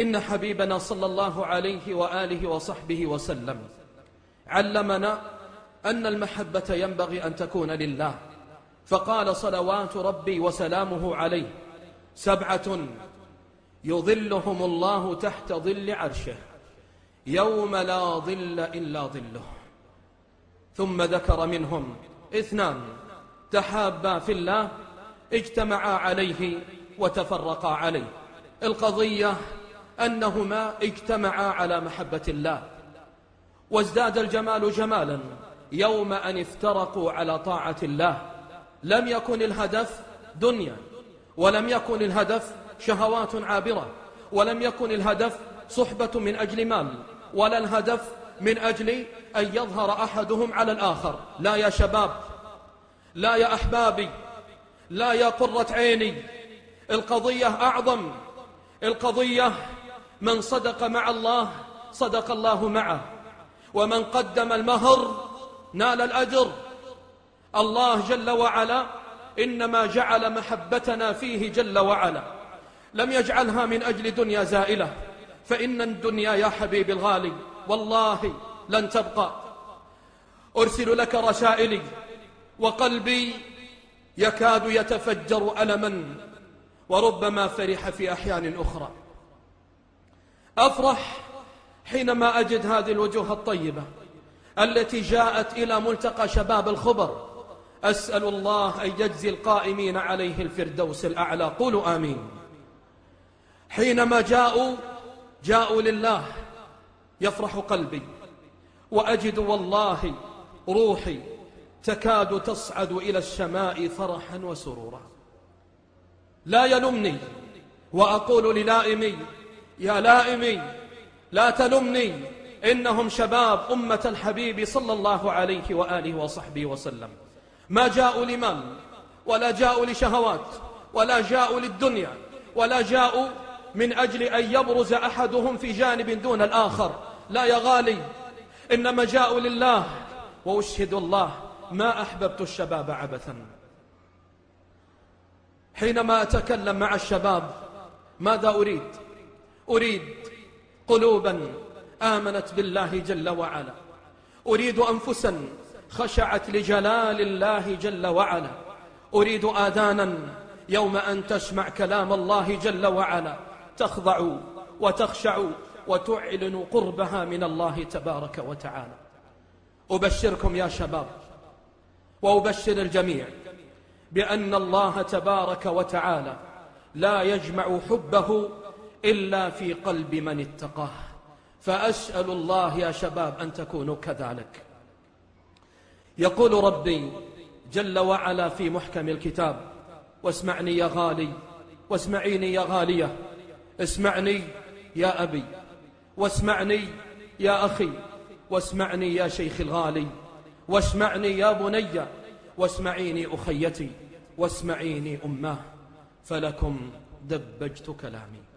إن حبيبنا صلى الله عليه وآله وصحبه وسلم علمنا أن المحبة ينبغي أن تكون لله. فقال صلوات ربي وسلامه عليه سبعة يظلهم الله تحت ظل عرشه يوم لا ظل إلا ظله. ثم ذكر منهم اثنان تحابا في الله اجتمعا عليه وتفرقا عليه. القضية أنهما اجتمعا على محبة الله. وازداد الجمال جمالا يوم أن افترقوا على طاعة الله. لم يكن الهدف دنيا ولم يكن الهدف شهوات عابرة ولم يكن الهدف صحبة من أجل مال ولا الهدف من أجل أن يظهر أحدهم على الآخر. لا يا شباب لا يا أحبابي لا يا قرة عيني. القضية أعظم القضية من صدق مع الله صدق الله معه. ومن قدم المهر نال الأجر. الله جل وعلا إنما جعل محبتنا فيه جل وعلا. لم يجعلها من أجل دنيا زائلة. فإن الدنيا يا حبيبي الغالي والله لن تبقى. أرسل لك رسائلي وقلبي يكاد يتفجر ألما. وربما فرح في أحيان أخرى. أفرح حينما أجد هذه الوجوه الطيبة التي جاءت إلى ملتقى شباب الخبر. أسأل الله أن يجزي القائمين عليه الفردوس الأعلى. قولوا آمين. حينما جاءوا جاءوا لله يفرح قلبي. وأجد والله روحي تكاد تصعد إلى السماء فرحا وسرورا. لا يلمني وأقول للائمي يا لائمي لا تلمني إنهم شباب أمة الحبيب صلى الله عليه وآله وصحبه وسلم. ما جاءوا لمال ولا جاءوا لشهوات ولا جاءوا للدنيا ولا جاءوا من أجل أن يبرز أحدهم في جانب دون الآخر. لا يا غالي إنما جاءوا لله وأشهد الله ما أحببت الشباب عبثا. حينما أتكلم مع الشباب ماذا أريد؟ أريد قلوبا آمنت بالله جل وعلا. أريد أنفسا خشعت لجلال الله جل وعلا. أريد آذانا يوم أن تسمع كلام الله جل وعلا. تخضع وتخشع وتعلن قربها من الله تبارك وتعالى. أبشركم يا شباب وأبشر الجميع بأن الله تبارك وتعالى لا يجمع حبه إلا في قلب من اتقاه. فأسأل الله يا شباب أن تكونوا كذلك. يقول ربي جل وعلا في محكم الكتاب واسمعني يا غالي واسمعيني يا غالية. اسمعني يا أبي واسمعني يا أخي واسمعني يا شيخ الغالي واسمعني يا بني واسمعيني أخيتي واسمعيني أماه. فلكم دبجت كلامي.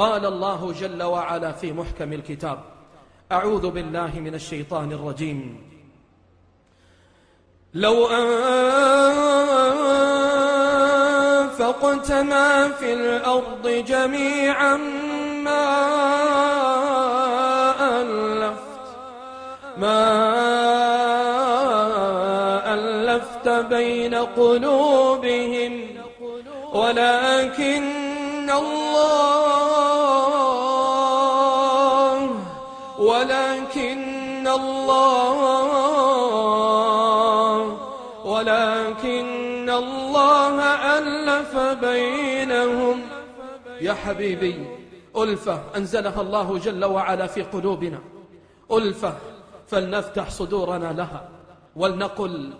قال الله جل وعلا في محكم الكتاب أعوذ بالله من الشيطان الرجيم. لو أنفقت ما في الأرض جميعا ما ألفت ما ألفت بين قلوبهم ولكن الله ولكن الله ولكن الله ألف بينهم. يا حبيبي ألفة أنزلها الله جل وعلا في قلوبنا. ألفة فلنفتح صدورنا لها. ولنقل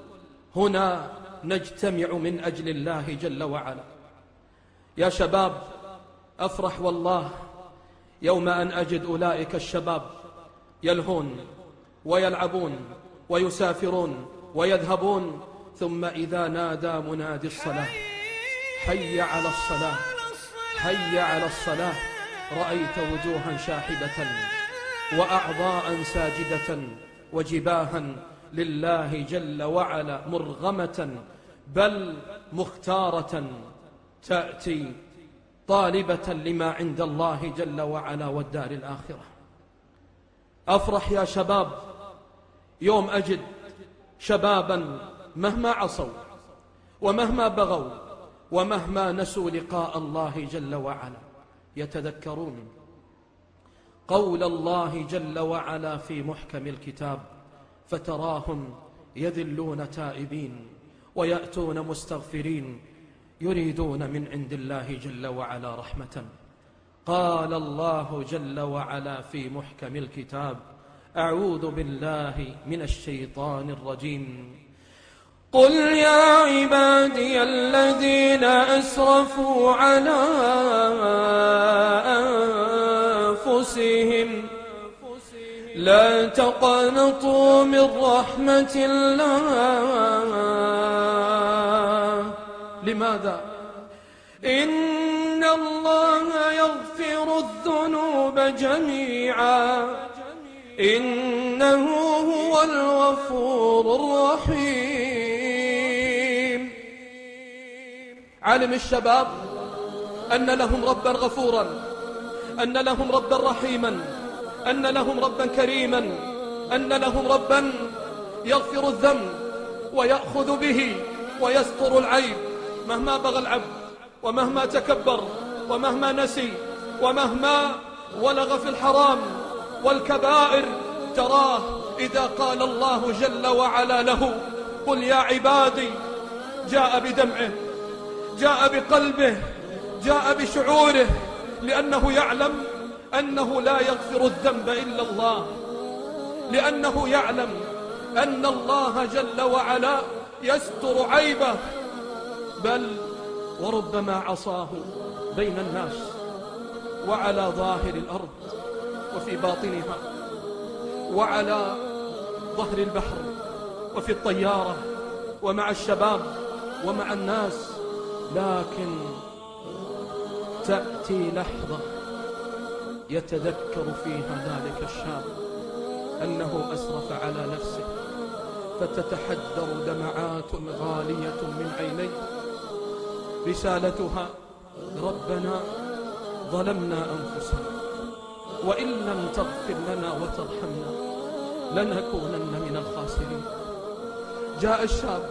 هنا نجتمع من أجل الله جل وعلا. يا شباب أفرح والله يوم أن أجد أولئك الشباب. يلهون ويلعبون ويسافرون ويذهبون ثم إذا نادى منادي الصلاة. حي على الصلاة. حي على الصلاة. رأيت وجوها شاحبة وأعضاء ساجدة وجباها لله جل وعلا مرغمة بل مختارة تأتي طالبة لما عند الله جل وعلا والدار الآخرة. أفرح يا شباب. يوم أجد شبابا مهما عصوا ومهما بغوا ومهما نسوا لقاء الله جل وعلا. يتذكرون قول الله جل وعلا في محكم الكتاب فتراهم يذلون تائبين ويأتون مستغفرين يريدون من عند الله جل وعلا رحمة. قال الله جل وعلا في محكم الكتاب أعوذ بالله من الشيطان الرجيم قل يا عبادي الذين أسرفوا على أنفسهم لا تقنطوا من رحمة الله لماذا؟ إن الله يغفر الذنوب جميعا. إنه هو الغفور الرحيم. علم الشباب أن لهم ربا غفورا أن لهم ربا رحيما أن لهم ربا كريما أن لهم ربا يغفر الذنب ويأخذ به ويستر العيب مهما بغى العبد ومهما تكبر. ومهما نسي ومهما ولغ في الحرام والكبائر تراه إذا قال الله جل وعلا له قل يا عبادي جاء بدمعه جاء بقلبه جاء بشعوره لأنه يعلم أنه لا يغفر الذنب إلا الله لأنه يعلم أن الله جل وعلا يستر عيبه بل وربما عصاه. بين الناس وعلى ظاهر الأرض وفي باطنها وعلى ظهر البحر وفي الطيارة ومع الشباب ومع الناس. لكن تأتي لحظة يتذكر فيها ذلك الشاب أنه أسرف على نفسه فتتحدر دمعات غالية من عينيه. رسالتها ربنا ظلمنا أنفسنا وإن لم تغفر لنا وترحمنا لنكونن من الخاسرين. جاء الشاب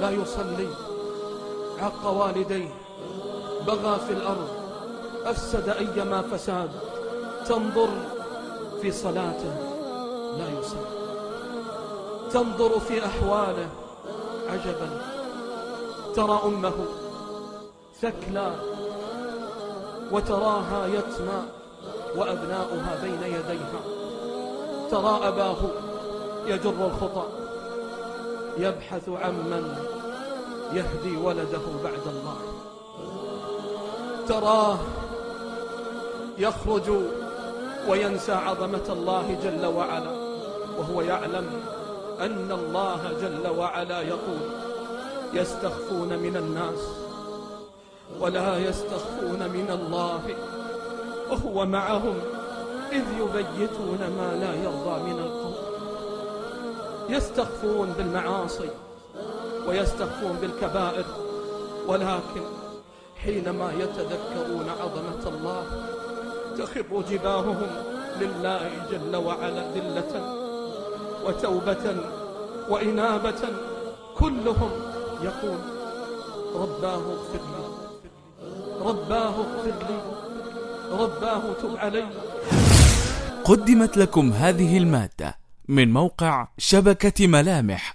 لا يصلي عق والديه بغى في الأرض أفسد أيما فساد تنظر في صلاته لا يصلي. تنظر في أحواله عجبا ترى أمه ثكلى وتراها يتمى وأبناؤها بين يديها. ترى أباه يجر الخطى يبحث عمن يهدي ولده بعد الله. تراه يخرج وينسى عظمة الله جل وعلا وهو يعلم أن الله جل وعلا يقول يستخفون من الناس ولا يستخفون من الله. وهو معهم إذ يبيتون ما لا يرضى من القول. يستخفون بالمعاصي ويستخفون بالكبائر ولكن حينما يتذكرون عظمة الله تخر جباههم لله جل وعلا ذلة وتوبة وإنابة. كلهم يقول رباه اغفر لي. رباه اغفر لي. رباه تب علي. قدمت لكم هذه المادة من موقع شبكة ملامح.